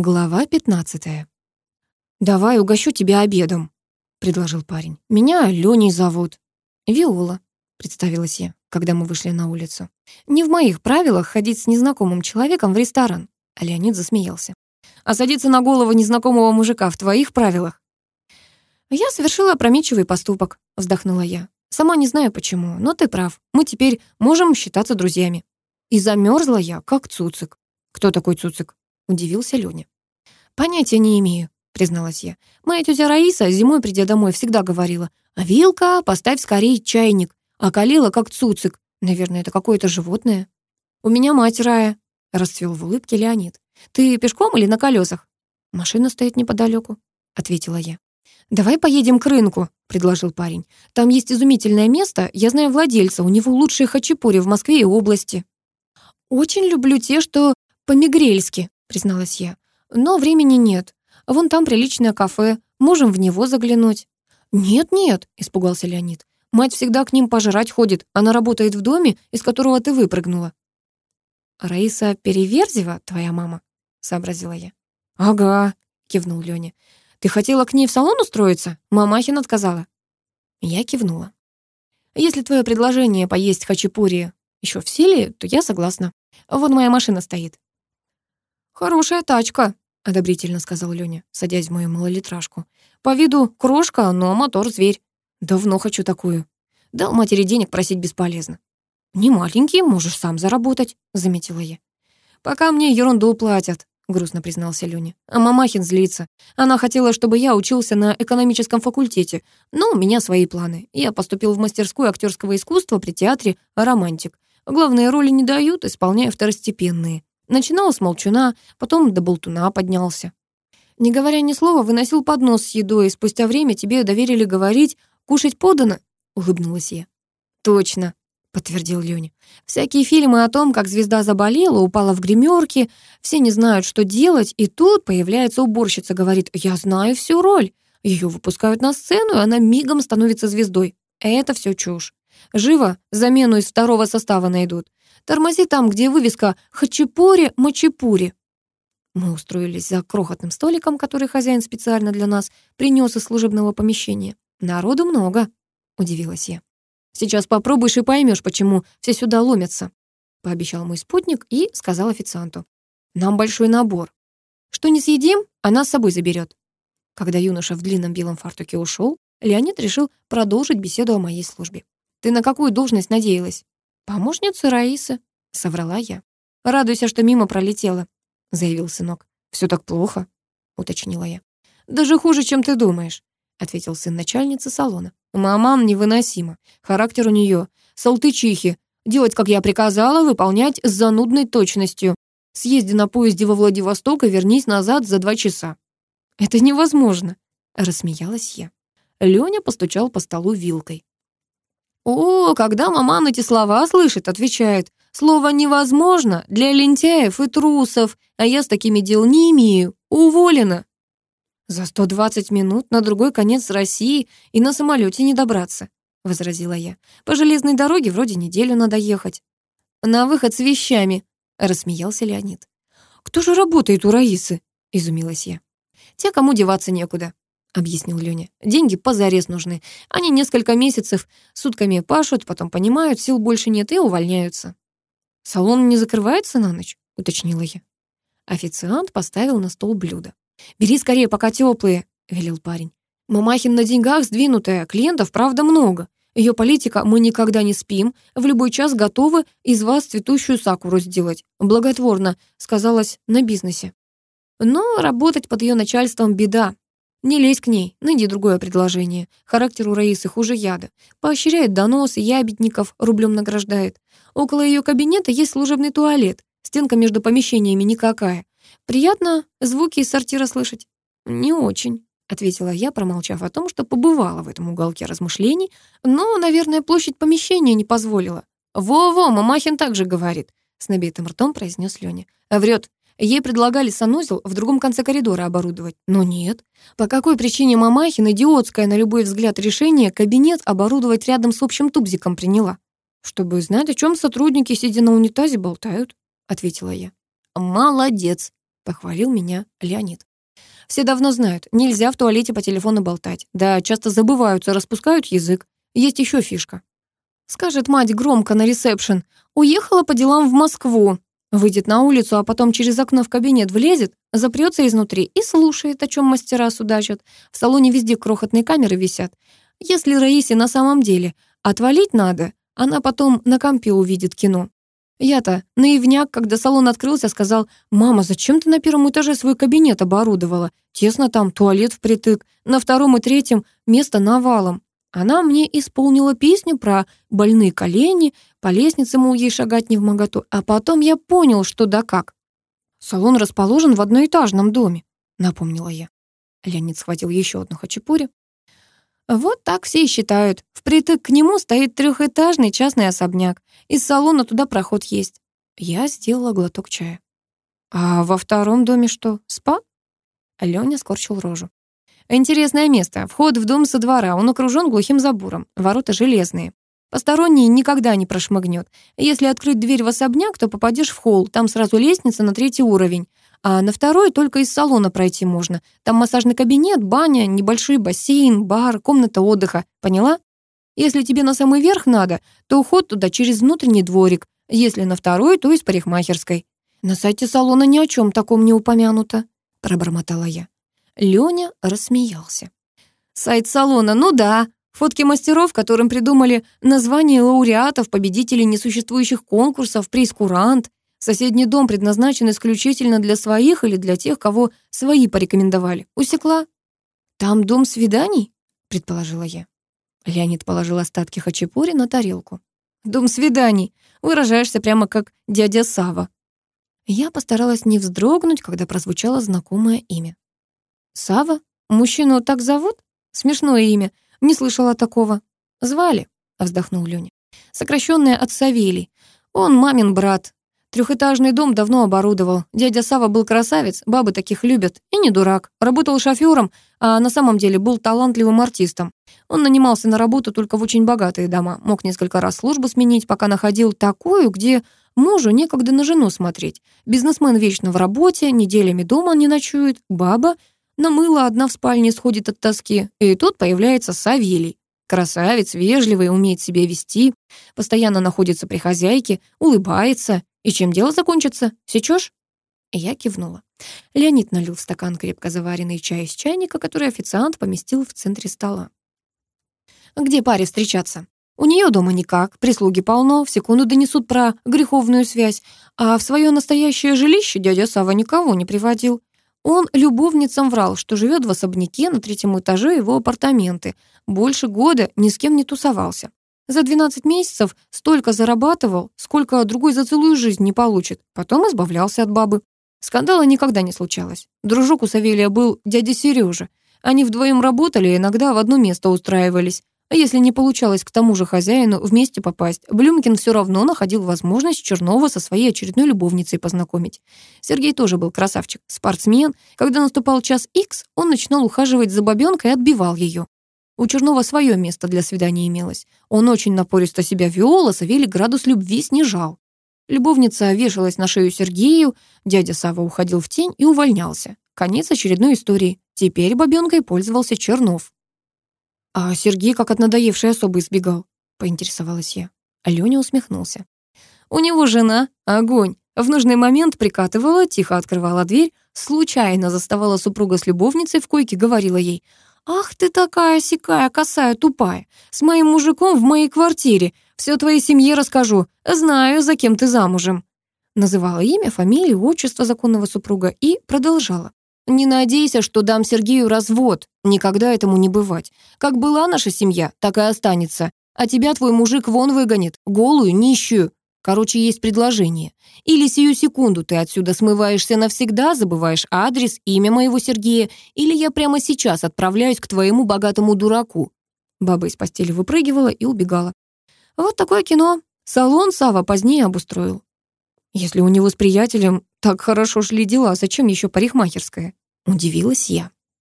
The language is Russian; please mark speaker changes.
Speaker 1: Глава 15. «Давай угощу тебя обедом», — предложил парень. «Меня Аленей зовут». «Виола», — представилась я, когда мы вышли на улицу. «Не в моих правилах ходить с незнакомым человеком в ресторан», — Леонид засмеялся. «А садиться на голову незнакомого мужика в твоих правилах?» «Я совершила опрометчивый поступок», — вздохнула я. «Сама не знаю почему, но ты прав. Мы теперь можем считаться друзьями». И замерзла я, как цуцик. «Кто такой цуцик?» — удивился Лёня. «Понятия не имею», — призналась я. «Моя тетя Раиса, зимой придя домой, всегда говорила, «А «Вилка, поставь скорее чайник», а калила как цуцик. Наверное, это какое-то животное. «У меня мать Рая», — расцвел в улыбке Леонид. «Ты пешком или на колесах? «Машина стоит неподалеку, ответила я. «Давай поедем к рынку», — предложил парень. «Там есть изумительное место, я знаю владельца, у него лучшие хачапури в Москве и области». «Очень люблю те, что по-мигрельски», призналась я. «Но времени нет. Вон там приличное кафе. Можем в него заглянуть». «Нет-нет», — испугался Леонид. «Мать всегда к ним пожрать ходит. Она работает в доме, из которого ты выпрыгнула». «Раиса Переверзева, твоя мама?» — сообразила я. «Ага», — кивнул Лёня. «Ты хотела к ней в салон устроиться? Мамахин отказала». Я кивнула. «Если твое предложение поесть хачапури еще в силе, то я согласна. Вон моя машина стоит». «Хорошая тачка», — одобрительно сказал Лёня, садясь в мою малолитражку. «По виду крошка, но мотор-зверь. Давно хочу такую. Дал матери денег просить бесполезно». «Не маленький, можешь сам заработать», — заметила я. «Пока мне ерунду платят», — грустно признался Лёня. «А мамахин злится. Она хотела, чтобы я учился на экономическом факультете, но у меня свои планы. Я поступил в мастерскую актерского искусства при театре «Романтик». Главные роли не дают, исполняя второстепенные. Начинал с молчуна, потом до болтуна поднялся. Не говоря ни слова, выносил поднос с едой, и спустя время тебе доверили говорить «кушать подано», — улыбнулась я. «Точно», — подтвердил Лёня. «Всякие фильмы о том, как звезда заболела, упала в гримерке, все не знают, что делать, и тут появляется уборщица, говорит «я знаю всю роль». Ее выпускают на сцену, и она мигом становится звездой. Это все чушь. Живо замену из второго состава найдут. Тормози там, где вывеска «Хачапури-мачапури». Мы устроились за крохотным столиком, который хозяин специально для нас принес из служебного помещения. Народу много, удивилась я. Сейчас попробуешь и поймешь, почему все сюда ломятся, пообещал мой спутник и сказал официанту. Нам большой набор. Что не съедим, она с собой заберет. Когда юноша в длинном белом фартуке ушел, Леонид решил продолжить беседу о моей службе. Ты на какую должность надеялась? «Помощница Раисы», — соврала я. «Радуйся, что мимо пролетела», — заявил сынок. «Все так плохо», — уточнила я. «Даже хуже, чем ты думаешь», — ответил сын начальницы салона. «Маман невыносима. Характер у нее салтычихи. Делать, как я приказала, выполнять с занудной точностью. Съезди на поезде во Владивосток и вернись назад за два часа». «Это невозможно», — рассмеялась я. Лёня постучал по столу вилкой. О, когда маман эти слова слышит, отвечает, слово «невозможно» для лентяев и трусов, а я с такими дел не имею, уволена. За 120 минут на другой конец России и на самолете не добраться, возразила я. По железной дороге вроде неделю надо ехать. На выход с вещами, рассмеялся Леонид. Кто же работает у Раисы? изумилась я. Те, кому деваться некуда. — объяснил Лёня. «Деньги позарез нужны. Они несколько месяцев сутками пашут, потом понимают, сил больше нет и увольняются». «Салон не закрывается на ночь?» — уточнила я. Официант поставил на стол блюдо. «Бери скорее, пока теплые, велел парень. «Мамахин на деньгах сдвинутая, клиентов, правда, много. Ее политика «мы никогда не спим», в любой час готовы из вас цветущую сакуру сделать. Благотворно сказалось на бизнесе. Но работать под ее начальством беда. Не лезь к ней, найди другое предложение. Характер у Раисы хуже яда. Поощряет донос, ябедников рублем награждает. Около ее кабинета есть служебный туалет. Стенка между помещениями никакая. Приятно звуки из сортира слышать? Не очень. Ответила я, промолчав о том, что побывала в этом уголке размышлений, но, наверное, площадь помещения не позволила. «Во-во, Мамахин так же говорит», — с набитым ртом произнес Лёня. «Врет. Ей предлагали санузел в другом конце коридора оборудовать, но нет. По какой причине Мамахин, идиотское на любой взгляд решение, кабинет оборудовать рядом с общим тубзиком приняла? «Чтобы знать, о чем сотрудники, сидя на унитазе, болтают», — ответила я. «Молодец», — похвалил меня Леонид. «Все давно знают, нельзя в туалете по телефону болтать. Да, часто забываются, распускают язык. Есть еще фишка. Скажет мать громко на ресепшн. «Уехала по делам в Москву». Выйдет на улицу, а потом через окно в кабинет влезет, запрется изнутри и слушает, о чем мастера судачат. В салоне везде крохотные камеры висят. Если Раисе на самом деле отвалить надо, она потом на компе увидит кино. Я-то, наивняк, когда салон открылся, сказал, «Мама, зачем ты на первом этаже свой кабинет оборудовала? Тесно там, туалет впритык, на втором и третьем место навалом». Она мне исполнила песню про больные колени, по лестнице, мол, ей шагать не в моготу. А потом я понял, что да как. Салон расположен в одноэтажном доме, напомнила я. Леонид схватил еще одну хачапури. Вот так все и считают. Впритык к нему стоит трехэтажный частный особняк. Из салона туда проход есть. Я сделала глоток чая. «А во втором доме что, спа?» Лёня скорчил рожу. «Интересное место. Вход в дом со двора. Он окружен глухим забором. Ворота железные. Посторонний никогда не прошмыгнет. Если открыть дверь в особняк, то попадешь в холл, там сразу лестница на третий уровень. А на второй только из салона пройти можно. Там массажный кабинет, баня, небольшой бассейн, бар, комната отдыха. Поняла? Если тебе на самый верх надо, то уход туда через внутренний дворик. Если на второй, то из парикмахерской. На сайте салона ни о чем таком не упомянуто, пробормотала я. Лёня рассмеялся. Сайт салона, ну да, Фотки мастеров, которым придумали название лауреатов, победителей несуществующих конкурсов, приз-курант. Соседний дом предназначен исключительно для своих или для тех, кого свои порекомендовали. Усекла. «Там дом свиданий?» — предположила я. Леонид положил остатки хачапури на тарелку. «Дом свиданий. Выражаешься прямо как дядя Сава. Я постаралась не вздрогнуть, когда прозвучало знакомое имя. Сава? Мужчину так зовут? Смешное имя. Не слышала такого. Звали, вздохнул Лёня. Сокращённое от Савелий. Он мамин брат. Трехэтажный дом давно оборудовал. Дядя Сава был красавец, бабы таких любят. И не дурак. Работал шофёром, а на самом деле был талантливым артистом. Он нанимался на работу только в очень богатые дома. Мог несколько раз службу сменить, пока находил такую, где мужу некогда на жену смотреть. Бизнесмен вечно в работе, неделями дома не ночует. Баба на мыло одна в спальне сходит от тоски, и тут появляется Савелий. Красавец, вежливый, умеет себя вести, постоянно находится при хозяйке, улыбается. И чем дело закончится? Сечешь? Я кивнула. Леонид налил в стакан крепко заваренный чай из чайника, который официант поместил в центре стола. «Где паре встречаться? У нее дома никак, прислуги полно, в секунду донесут про греховную связь, а в свое настоящее жилище дядя Сава никого не приводил. Он любовницам врал, что живет в особняке на третьем этаже его апартаменты. Больше года ни с кем не тусовался. За 12 месяцев столько зарабатывал, сколько другой за целую жизнь не получит. Потом избавлялся от бабы. Скандала никогда не случалось. Дружок у Савелия был дядя Сережа. Они вдвоем работали и иногда в одно место устраивались. А если не получалось к тому же хозяину вместе попасть, Блюмкин все равно находил возможность Чернова со своей очередной любовницей познакомить. Сергей тоже был красавчик, спортсмен. Когда наступал час X, он начинал ухаживать за бабенкой и отбивал ее. У Чернова свое место для свидания имелось. Он очень напористо себя вел, а Савелий градус любви снижал. Любовница вешалась на шею Сергею, дядя Сава уходил в тень и увольнялся. Конец очередной истории. Теперь бабенкой пользовался Чернов. «А Сергей как от надоевшей особы избегал», — поинтересовалась я. Алёня усмехнулся. «У него жена, огонь. В нужный момент прикатывала, тихо открывала дверь, случайно заставала супруга с любовницей в койке, говорила ей, «Ах ты такая сякая, косая, тупая! С моим мужиком в моей квартире! Всё твоей семье расскажу! Знаю, за кем ты замужем!» Называла имя, фамилию, отчество законного супруга и продолжала. Не надейся, что дам Сергею развод. Никогда этому не бывать. Как была наша семья, так и останется. А тебя твой мужик вон выгонит. Голую, нищую. Короче, есть предложение. Или сию секунду ты отсюда смываешься навсегда, забываешь адрес, имя моего Сергея, или я прямо сейчас отправляюсь к твоему богатому дураку». Баба из постели выпрыгивала и убегала. «Вот такое кино. Салон Сава позднее обустроил». «Если у него с приятелем так хорошо шли дела, зачем еще парикмахерская?» Удивилась я.